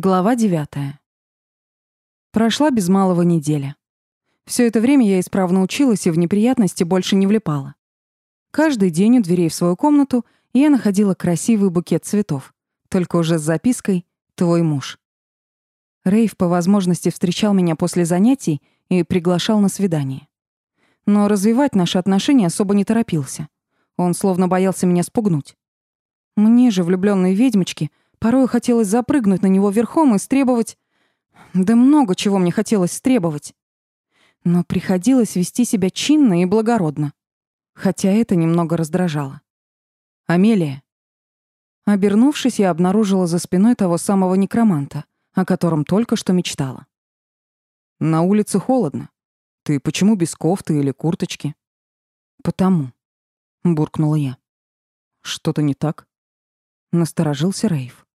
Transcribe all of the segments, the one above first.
Глава девятая. Прошла без малого неделя. Все это время я исправно училась и в неприятности больше не влипала. Каждый день у дверей в свою комнату я находила красивый букет цветов, только уже с запиской «Твой муж». Рейв по возможности встречал меня после занятий и приглашал на свидание. Но развивать наши отношения особо не торопился. Он словно боялся меня спугнуть. Мне же, влюбленной ведьмочке, Порой хотелось запрыгнуть на него верхом и стребовать... Да много чего мне хотелось стребовать. Но приходилось вести себя чинно и благородно. Хотя это немного раздражало. «Амелия». Обернувшись, я обнаружила за спиной того самого некроманта, о котором только что мечтала. «На улице холодно. Ты почему без кофты или курточки?» «Потому», — буркнула я. «Что-то не так?» Насторожился Рейв.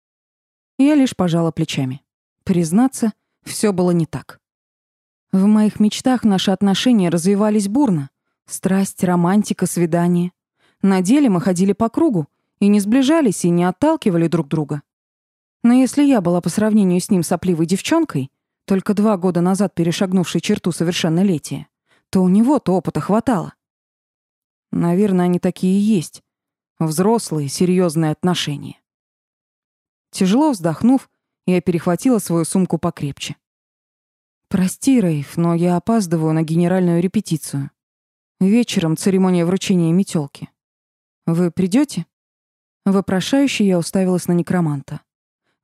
Я лишь пожала плечами. Признаться, все было не так. В моих мечтах наши отношения развивались бурно. Страсть, романтика, свидание. На деле мы ходили по кругу и не сближались, и не отталкивали друг друга. Но если я была по сравнению с ним сопливой девчонкой, только два года назад перешагнувшей черту совершеннолетия, то у него-то опыта хватало. Наверное, они такие и есть. Взрослые, серьезные отношения. Тяжело вздохнув, я перехватила свою сумку покрепче. «Прости, Рейв, но я опаздываю на генеральную репетицию. Вечером церемония вручения метелки. Вы придете? Вопрошающе я уставилась на некроманта.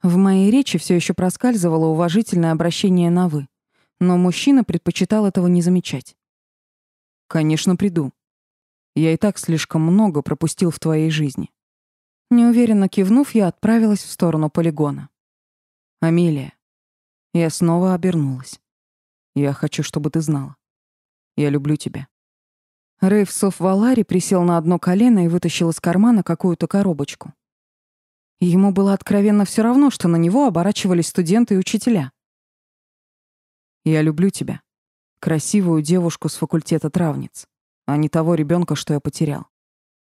В моей речи все еще проскальзывало уважительное обращение на «вы», но мужчина предпочитал этого не замечать. «Конечно, приду. Я и так слишком много пропустил в твоей жизни. Неуверенно кивнув, я отправилась в сторону полигона. «Амелия». Я снова обернулась. «Я хочу, чтобы ты знала. Я люблю тебя». Рейв Валари присел на одно колено и вытащил из кармана какую-то коробочку. Ему было откровенно все равно, что на него оборачивались студенты и учителя. «Я люблю тебя. Красивую девушку с факультета травниц, а не того ребенка, что я потерял.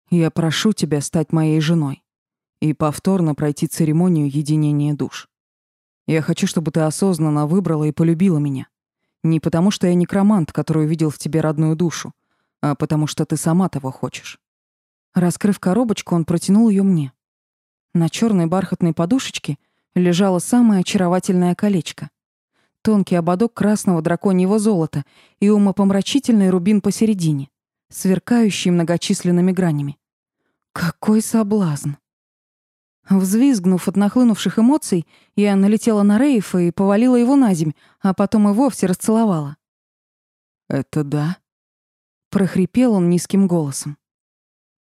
Я прошу тебя стать моей женой и повторно пройти церемонию единения душ. Я хочу, чтобы ты осознанно выбрала и полюбила меня. Не потому, что я некромант, который увидел в тебе родную душу, а потому что ты сама того хочешь. Раскрыв коробочку, он протянул ее мне. На черной бархатной подушечке лежало самое очаровательное колечко. Тонкий ободок красного драконьего золота и умопомрачительный рубин посередине, сверкающий многочисленными гранями. Какой соблазн! Взвизгнув от нахлынувших эмоций, я налетела на Рейфа и повалила его на земь, а потом и вовсе расцеловала. «Это да?» — прохрипел он низким голосом.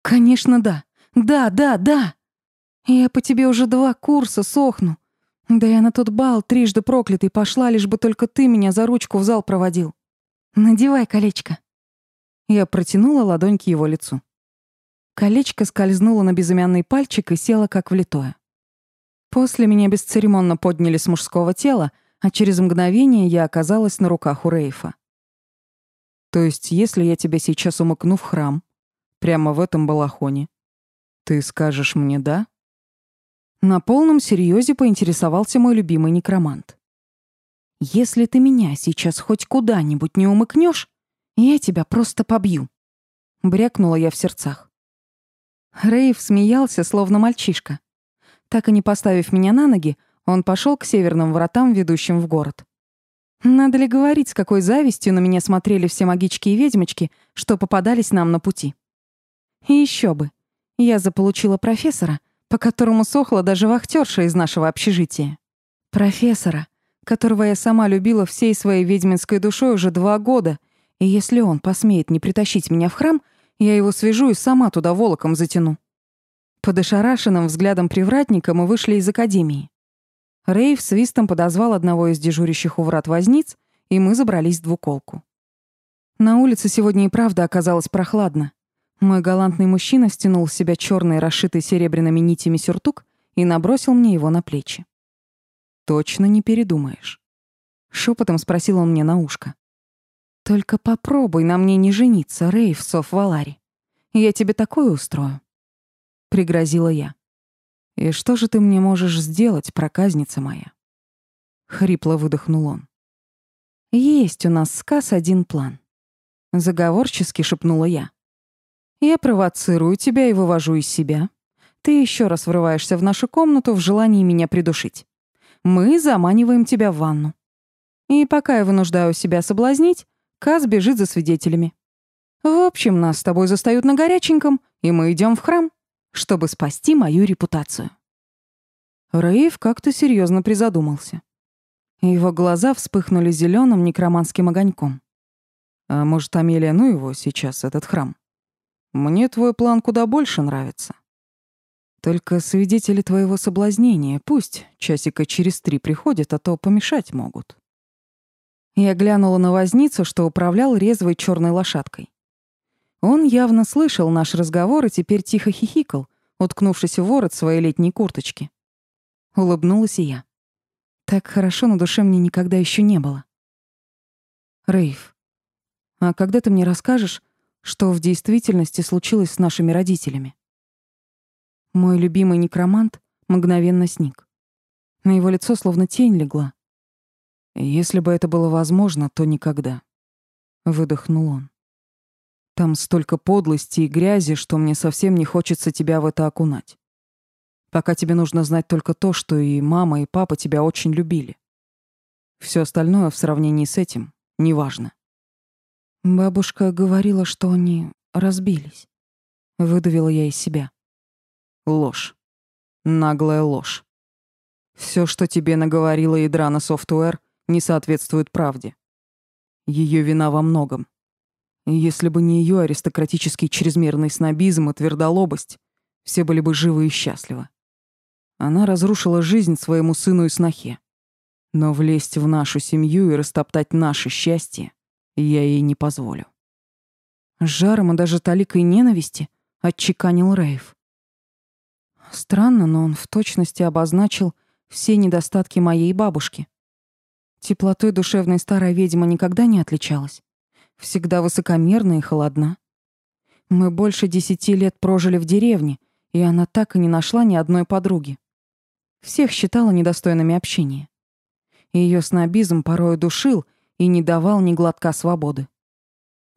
«Конечно, да. Да, да, да. Я по тебе уже два курса сохну. Да я на тот бал трижды проклятый пошла, лишь бы только ты меня за ручку в зал проводил. Надевай колечко». Я протянула ладонь к его лицу. Колечко скользнуло на безымянный пальчик и село как влитое. После меня бесцеремонно подняли с мужского тела, а через мгновение я оказалась на руках у Рейфа. То есть, если я тебя сейчас умыкну в храм, прямо в этом балахоне, ты скажешь мне «да»? На полном серьезе поинтересовался мой любимый некромант. «Если ты меня сейчас хоть куда-нибудь не умыкнешь, я тебя просто побью», — брякнула я в сердцах. Рейв смеялся, словно мальчишка. Так и не поставив меня на ноги, он пошел к северным вратам, ведущим в город. Надо ли говорить, с какой завистью на меня смотрели все магички и ведьмочки, что попадались нам на пути? И еще бы. Я заполучила профессора, по которому сохла даже вахтерша из нашего общежития. Профессора, которого я сама любила всей своей ведьминской душой уже два года, и если он посмеет не притащить меня в храм — я его свяжу и сама туда волоком затяну. Под ошарашенным взглядом привратника мы вышли из академии. Рейв свистом подозвал одного из дежурящих у врат возниц, и мы забрались в двуколку. На улице сегодня и правда оказалось прохладно. Мой галантный мужчина стянул с себя черный, расшитый серебряными нитями сюртук и набросил мне его на плечи. «Точно не передумаешь?» Шепотом спросил он мне на ушко. Только попробуй на мне не жениться, Рейв Соф Валари. Я тебе такое устрою. Пригрозила я. И что же ты мне можешь сделать, проказница моя? хрипло выдохнул он. Есть у нас сказ один план. Заговорчески шепнула я. Я провоцирую тебя и вывожу из себя. Ты еще раз врываешься в нашу комнату в желании меня придушить. Мы заманиваем тебя в ванну. И пока я вынуждаю себя соблазнить, Каз бежит за свидетелями. В общем, нас с тобой застают на горяченьком, и мы идем в храм, чтобы спасти мою репутацию. Рейв как-то серьезно призадумался. Его глаза вспыхнули зеленым некроманским огоньком. А может, Амелия, ну его сейчас, этот храм? Мне твой план куда больше нравится. Только свидетели твоего соблазнения пусть часика через три приходят, а то помешать могут. Я глянула на возницу, что управлял резвой черной лошадкой. Он явно слышал наш разговор и теперь тихо хихикал, уткнувшись в ворот своей летней курточки. Улыбнулась и я. Так хорошо на душе мне никогда еще не было. Рейв, а когда ты мне расскажешь, что в действительности случилось с нашими родителями? Мой любимый некромант мгновенно сник. На его лицо словно тень легла. Если бы это было возможно, то никогда. Выдохнул он. Там столько подлости и грязи, что мне совсем не хочется тебя в это окунать. Пока тебе нужно знать только то, что и мама, и папа тебя очень любили. Все остальное в сравнении с этим неважно. Бабушка говорила, что они разбились. Выдавила я из себя. Ложь. Наглая ложь. Все, что тебе наговорила Ядрана Софтуэр, не соответствует правде. Ее вина во многом. Если бы не ее аристократический чрезмерный снобизм и твердолобость, все были бы живы и счастливы. Она разрушила жизнь своему сыну и снохе. Но влезть в нашу семью и растоптать наше счастье я ей не позволю. С жаром и даже таликой ненависти отчеканил Рейв. Странно, но он в точности обозначил все недостатки моей бабушки. Теплотой душевной старая ведьма никогда не отличалась. Всегда высокомерна и холодна. Мы больше десяти лет прожили в деревне, и она так и не нашла ни одной подруги. Всех считала недостойными общения. Ее снобизм порой душил и не давал ни глотка свободы.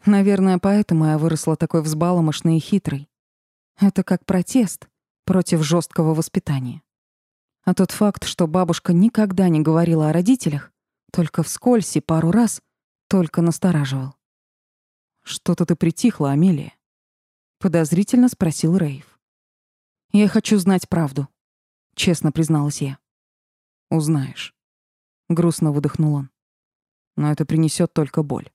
Наверное, поэтому я выросла такой взбаломошной и хитрой. Это как протест против жесткого воспитания. А тот факт, что бабушка никогда не говорила о родителях, только вскользь и пару раз, только настораживал. «Что-то ты притихла, Амелия?» — подозрительно спросил Рейв. «Я хочу знать правду», — честно призналась я. «Узнаешь», — грустно выдохнул он. «Но это принесет только боль.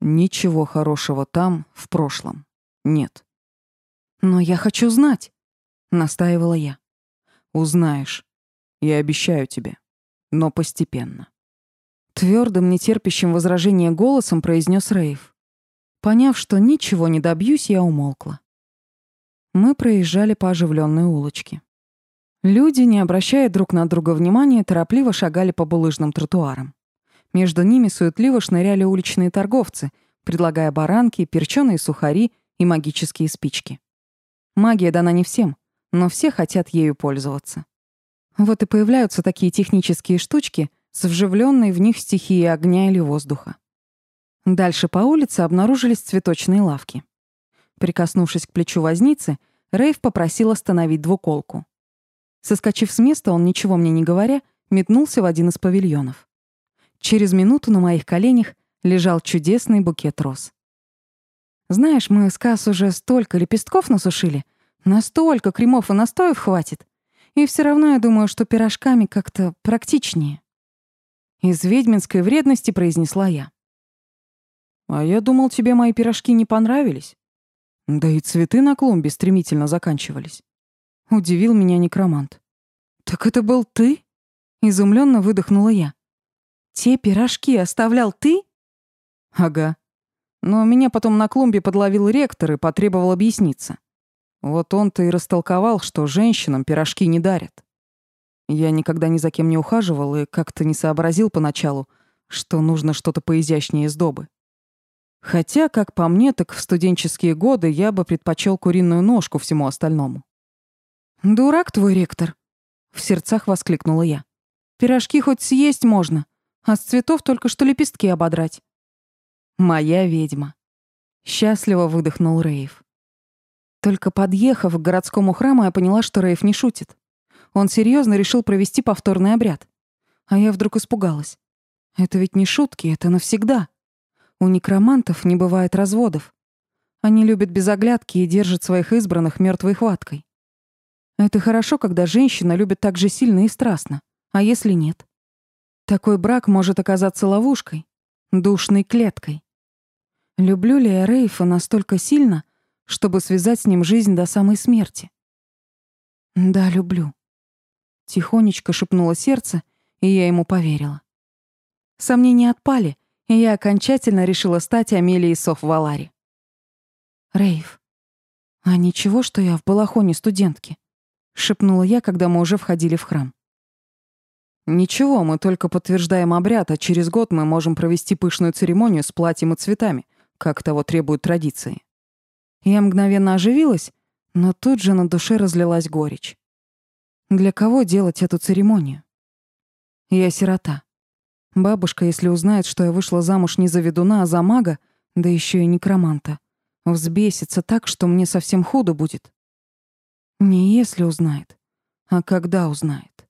Ничего хорошего там, в прошлом, нет». «Но я хочу знать», — настаивала я. «Узнаешь. Я обещаю тебе. Но постепенно». Твердым, нетерпящим возражения голосом произнес Рейв. Поняв, что ничего не добьюсь, я умолкла. Мы проезжали по оживленной улочке. Люди, не обращая друг на друга внимания, торопливо шагали по булыжным тротуарам. Между ними суетливо шныряли уличные торговцы, предлагая баранки, перченые сухари и магические спички. Магия дана не всем, но все хотят ею пользоваться. Вот и появляются такие технические штучки, с вживленной в них стихией огня или воздуха. Дальше по улице обнаружились цветочные лавки. Прикоснувшись к плечу возницы, Рейв попросил остановить двуколку. Соскочив с места, он, ничего мне не говоря, метнулся в один из павильонов. Через минуту на моих коленях лежал чудесный букет роз. Знаешь, мы с Касс уже столько лепестков насушили, настолько кремов и настоев хватит. И все равно я думаю, что пирожками как-то практичнее. Из ведьминской вредности произнесла я. «А я думал, тебе мои пирожки не понравились. Да и цветы на клумбе стремительно заканчивались». Удивил меня некромант. «Так это был ты?» Изумленно выдохнула я. «Те пирожки оставлял ты?» «Ага. Но меня потом на клумбе подловил ректор и потребовал объясниться. Вот он-то и растолковал, что женщинам пирожки не дарят. Я никогда ни за кем не ухаживал и как-то не сообразил поначалу, что нужно что-то поизящнее сдобы. Хотя, как по мне, так в студенческие годы я бы предпочел куриную ножку всему остальному. «Дурак твой ректор!» — в сердцах воскликнула я. Пирожки хоть съесть можно, а с цветов только что лепестки ободрать. Моя ведьма. Счастливо выдохнул Рейв. Только подъехав к городскому храму, я поняла, что Рейв не шутит. Он серьезно решил провести повторный обряд. А я вдруг испугалась. Это ведь не шутки, это навсегда. У некромантов не бывает разводов. Они любят без оглядки и держат своих избранных мертвой хваткой. Это хорошо, когда женщина любит так же сильно и страстно. А если нет? Такой брак может оказаться ловушкой, душной клеткой. Люблю ли я Рейфа настолько сильно, чтобы связать с ним жизнь до самой смерти? Да, люблю. Тихонечко шепнуло сердце, и я ему поверила. Сомнения отпали, и я окончательно решила стать Амелией Соф-Валари. «Рейв, а ничего, что я в балахоне студентки?» — шепнула я, когда мы уже входили в храм. «Ничего, мы только подтверждаем обряд, а через год мы можем провести пышную церемонию с платьем и цветами, как того требуют традиции». Я мгновенно оживилась, но тут же на душе разлилась горечь. Для кого делать эту церемонию? Я сирота. Бабушка, если узнает, что я вышла замуж не за ведуна, а за мага, да еще и некроманта, взбесится так, что мне совсем худо будет. Не если узнает, а когда узнает.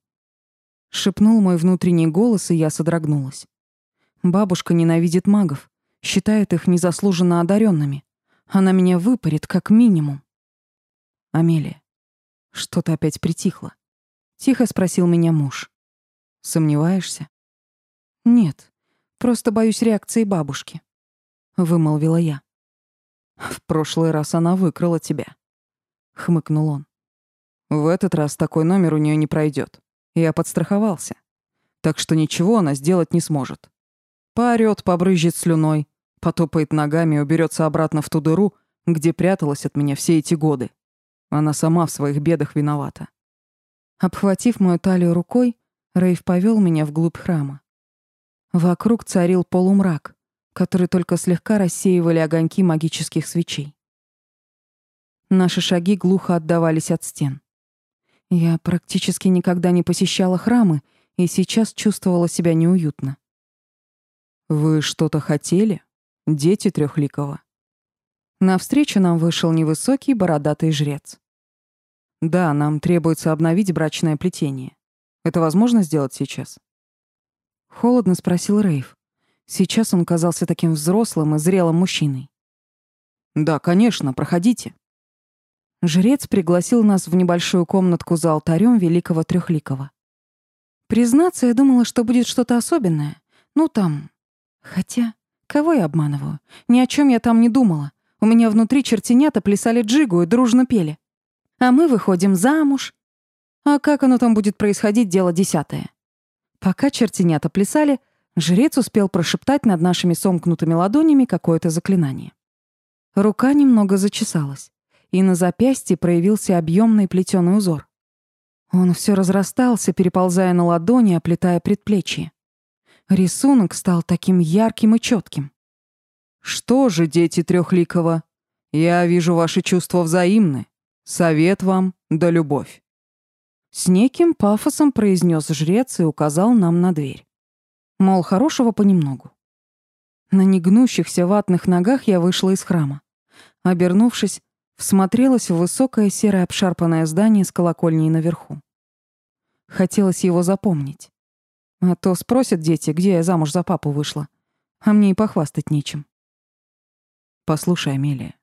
Шепнул мой внутренний голос, и я содрогнулась. Бабушка ненавидит магов, считает их незаслуженно одаренными. Она меня выпарит как минимум. Амелия, что-то опять притихло. Тихо спросил меня муж. Сомневаешься? Нет, просто боюсь реакции бабушки, вымолвила я. В прошлый раз она выкрала тебя, хмыкнул он. В этот раз такой номер у нее не пройдет. Я подстраховался. Так что ничего она сделать не сможет. Поорёт, побрызжет слюной, потопает ногами и уберется обратно в ту дыру, где пряталась от меня все эти годы. Она сама в своих бедах виновата. Обхватив мою талию рукой, Рейв повел меня вглубь храма. Вокруг царил полумрак, который только слегка рассеивали огоньки магических свечей. Наши шаги глухо отдавались от стен. Я практически никогда не посещала храмы и сейчас чувствовала себя неуютно. «Вы что-то хотели, дети Трехликова?» Навстречу нам вышел невысокий бородатый жрец. «Да, нам требуется обновить брачное плетение. Это возможно сделать сейчас?» Холодно спросил Рейв. Сейчас он казался таким взрослым и зрелым мужчиной. «Да, конечно, проходите». Жрец пригласил нас в небольшую комнатку за алтарем Великого Трехликого. Признаться, я думала, что будет что-то особенное. Ну, там... Хотя, кого я обманываю? Ни о чем я там не думала. У меня внутри чертенята плясали джигу и дружно пели. А мы выходим замуж. А как оно там будет происходить, дело десятое. Пока чертенята плясали, жрец успел прошептать над нашими сомкнутыми ладонями какое-то заклинание. Рука немного зачесалась, и на запястье проявился объемный плетеный узор. Он все разрастался, переползая на ладони, оплетая предплечье. Рисунок стал таким ярким и четким. «Что же, дети Трехликова, я вижу, ваши чувства взаимны. Совет вам да любовь». С неким пафосом произнес жрец и указал нам на дверь. Мол, хорошего понемногу. На негнущихся ватных ногах я вышла из храма. Обернувшись, всмотрелась в высокое серое обшарпанное здание с колокольней наверху. Хотелось его запомнить. А то спросят дети, где я замуж за папу вышла. А мне и похвастать нечем. Послушай, Амелия.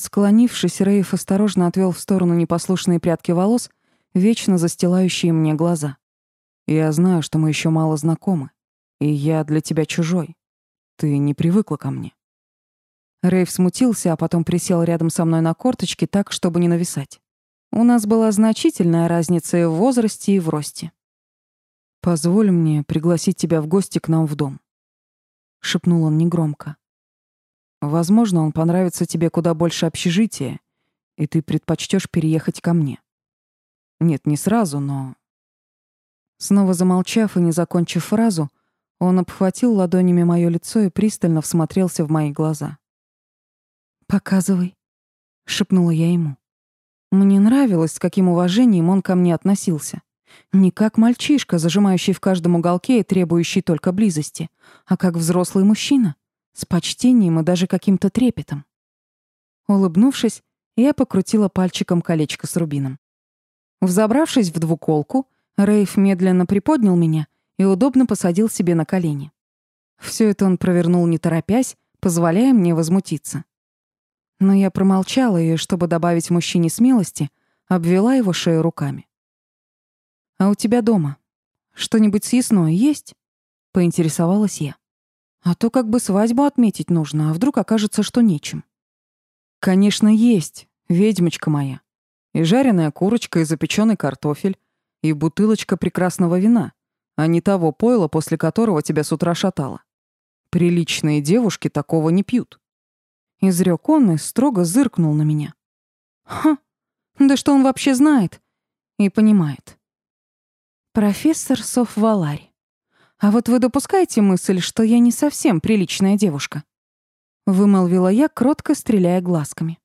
Склонившись, Рейф осторожно отвел в сторону непослушные прядки волос вечно застилающие мне глаза. Я знаю, что мы еще мало знакомы, и я для тебя чужой. Ты не привыкла ко мне. Рейв смутился, а потом присел рядом со мной на корточки так, чтобы не нависать. У нас была значительная разница и в возрасте, и в росте. «Позволь мне пригласить тебя в гости к нам в дом», — шепнул он негромко. «Возможно, он понравится тебе куда больше общежития, и ты предпочтешь переехать ко мне. Нет, не сразу, но... Снова замолчав и не закончив фразу, он обхватил ладонями моё лицо и пристально всмотрелся в мои глаза. «Показывай», — шепнула я ему. Мне нравилось, с каким уважением он ко мне относился. Не как мальчишка, зажимающий в каждом уголке и требующий только близости, а как взрослый мужчина, с почтением и даже каким-то трепетом. Улыбнувшись, я покрутила пальчиком колечко с рубином. Взобравшись в двуколку, Рейф медленно приподнял меня и удобно посадил себе на колени. Все это он провернул не торопясь, позволяя мне возмутиться. Но я промолчала и, чтобы добавить мужчине смелости, обвела его шею руками. «А у тебя дома что-нибудь съестное есть?» — поинтересовалась я. «А то как бы свадьбу отметить нужно, а вдруг окажется, что нечем». «Конечно, есть, ведьмочка моя. И жареная курочка, и запеченный картофель, и бутылочка прекрасного вина, а не того пойла, после которого тебя с утра шатало. Приличные девушки такого не пьют». Изрёк он и строго зыркнул на меня. «Ха, да что он вообще знает и понимает?» «Профессор Софваларь, а вот вы допускаете мысль, что я не совсем приличная девушка?» Вымолвила я, кротко стреляя глазками.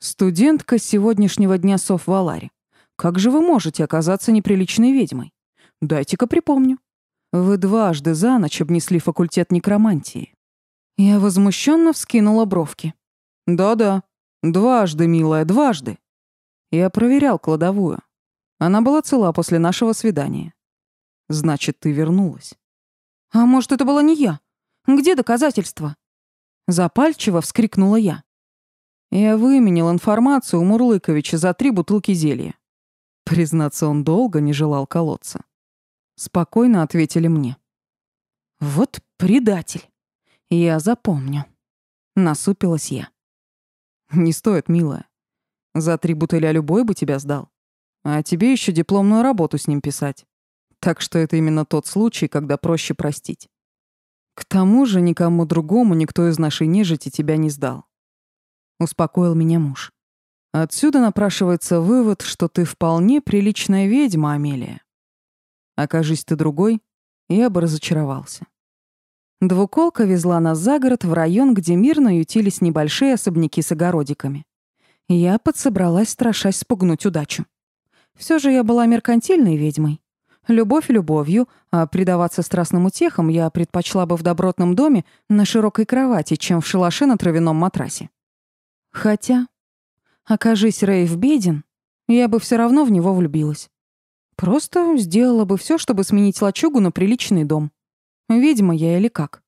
«Студентка сегодняшнего дня Софвалари, как же вы можете оказаться неприличной ведьмой? Дайте-ка припомню. Вы дважды за ночь обнесли факультет некромантии». Я возмущенно вскинула бровки. «Да-да, дважды, милая, дважды. Я проверял кладовую. Она была цела после нашего свидания. Значит, ты вернулась. А может, это была не я? Где доказательства? Запальчиво вскрикнула я. Я выменил информацию у Мурлыковича за три бутылки зелья. Признаться, он долго не желал колоться. Спокойно ответили мне. Вот предатель. Я запомню. Насупилась я. Не стоит, милая. За три бутыля любой бы тебя сдал. А тебе еще дипломную работу с ним писать. Так что это именно тот случай, когда проще простить. К тому же никому другому никто из нашей нежити тебя не сдал. Успокоил меня муж. Отсюда напрашивается вывод, что ты вполне приличная ведьма, Амелия. Окажись ты другой, я бы разочаровался. Двуколка везла нас за город в район, где мирно ютились небольшие особняки с огородиками. Я подсобралась, страшась спугнуть удачу. Все же я была меркантильной ведьмой. Любовь любовью, а предаваться страстным утехам я предпочла бы в добротном доме на широкой кровати, чем в шалаше на травяном матрасе. Хотя, окажись Рейв беден, я бы все равно в него влюбилась. Просто сделала бы все, чтобы сменить лачугу на приличный дом. Ведьма я или как?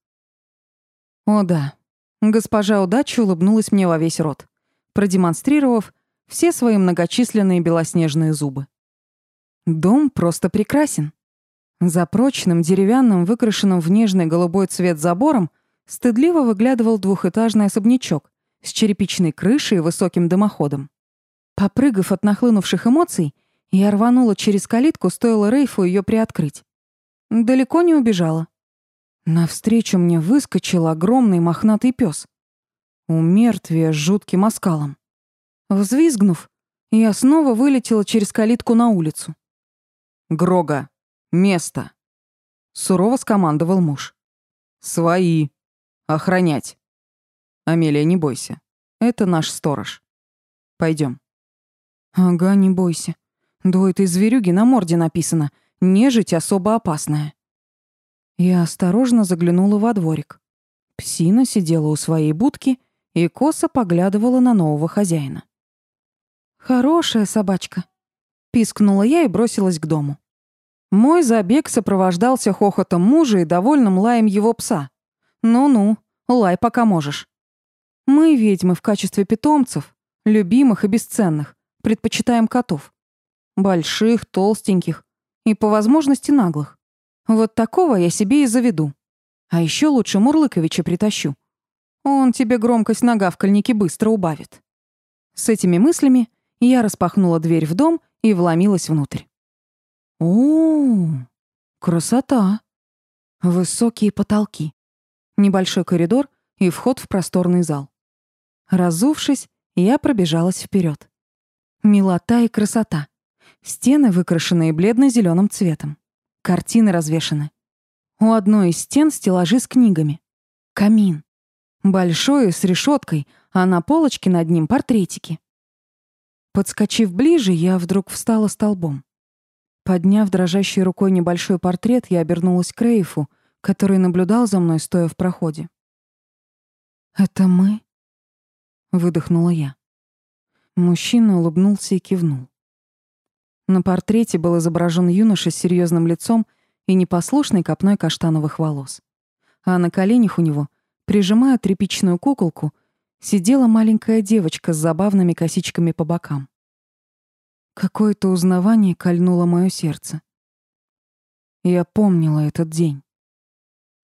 О да, госпожа удача улыбнулась мне во весь рот, продемонстрировав, все свои многочисленные белоснежные зубы. Дом просто прекрасен. За прочным деревянным, выкрашенным в нежный голубой цвет забором стыдливо выглядывал двухэтажный особнячок с черепичной крышей и высоким дымоходом. Попрыгав от нахлынувших эмоций, я рванула через калитку, стоило Рейфу ее приоткрыть. Далеко не убежала. Навстречу мне выскочил огромный мохнатый пес. У мертвия с жутким оскалом. Взвизгнув, я снова вылетела через калитку на улицу. «Грога! Место!» — сурово скомандовал муж. «Свои! Охранять!» «Амелия, не бойся. Это наш сторож. Пойдем. «Ага, не бойся. До этой зверюги на морде написано «Нежить особо опасная». Я осторожно заглянула во дворик. Псина сидела у своей будки и косо поглядывала на нового хозяина. «Хорошая собачка», — пискнула я и бросилась к дому. Мой забег сопровождался хохотом мужа и довольным лаем его пса. «Ну-ну, лай пока можешь». Мы, ведьмы, в качестве питомцев, любимых и бесценных, предпочитаем котов. Больших, толстеньких и, по возможности, наглых. Вот такого я себе и заведу. А еще лучше Мурлыковича притащу. Он тебе громкость на гавкальнике быстро убавит. С этими мыслями я распахнула дверь в дом и вломилась внутрь. О, красота! Высокие потолки, небольшой коридор и вход в просторный зал. Разувшись, я пробежалась вперед. Милота и красота. Стены выкрашенные бледно зеленым цветом. Картины развешаны. У одной из стен стеллажи с книгами. Камин. Большой, с решеткой, а на полочке над ним портретики. Подскочив ближе, я вдруг встала столбом. Подняв дрожащей рукой небольшой портрет, я обернулась к Рейфу, который наблюдал за мной, стоя в проходе. «Это мы?» — выдохнула я. Мужчина улыбнулся и кивнул. На портрете был изображен юноша с серьезным лицом и непослушной копной каштановых волос. А на коленях у него, прижимая тряпичную куколку, сидела маленькая девочка с забавными косичками по бокам. Какое-то узнавание кольнуло мое сердце. Я помнила этот день.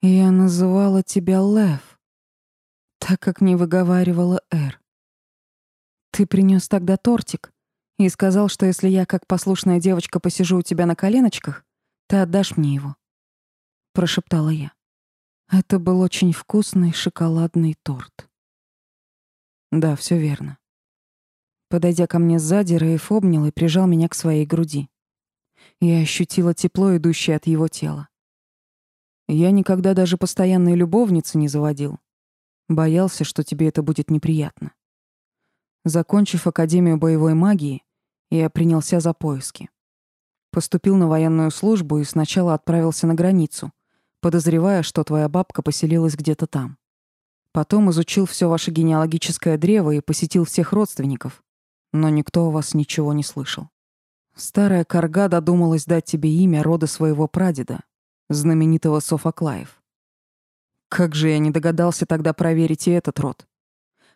Я называла тебя Лев, так как не выговаривала «Р». Ты принес тогда тортик и сказал, что если я, как послушная девочка, посижу у тебя на коленочках, ты отдашь мне его. Прошептала я. Это был очень вкусный шоколадный торт. Да, все верно. Подойдя ко мне сзади, Рейф обнял и прижал меня к своей груди. Я ощутила тепло, идущее от его тела. Я никогда даже постоянной любовницы не заводил. Боялся, что тебе это будет неприятно. Закончив Академию боевой магии, я принялся за поиски. Поступил на военную службу и сначала отправился на границу, подозревая, что твоя бабка поселилась где-то там. Потом изучил все ваше генеалогическое древо и посетил всех родственников, но никто о вас ничего не слышал. Старая корга додумалась дать тебе имя рода своего прадеда, знаменитого Софоклаев. Как же я не догадался тогда проверить и этот род.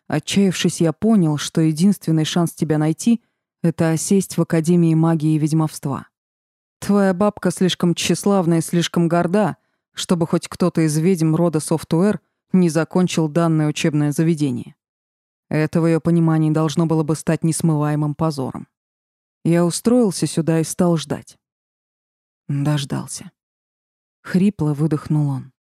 Отчаявшись, я понял, что единственный шанс тебя найти — это осесть в Академии магии и ведьмовства. Твоя бабка слишком тщеславна и слишком горда, чтобы хоть кто-то из ведьм рода Софтуэр не закончил данное учебное заведение. Это в ее понимании должно было бы стать несмываемым позором. Я устроился сюда и стал ждать. Дождался. Хрипло выдохнул он.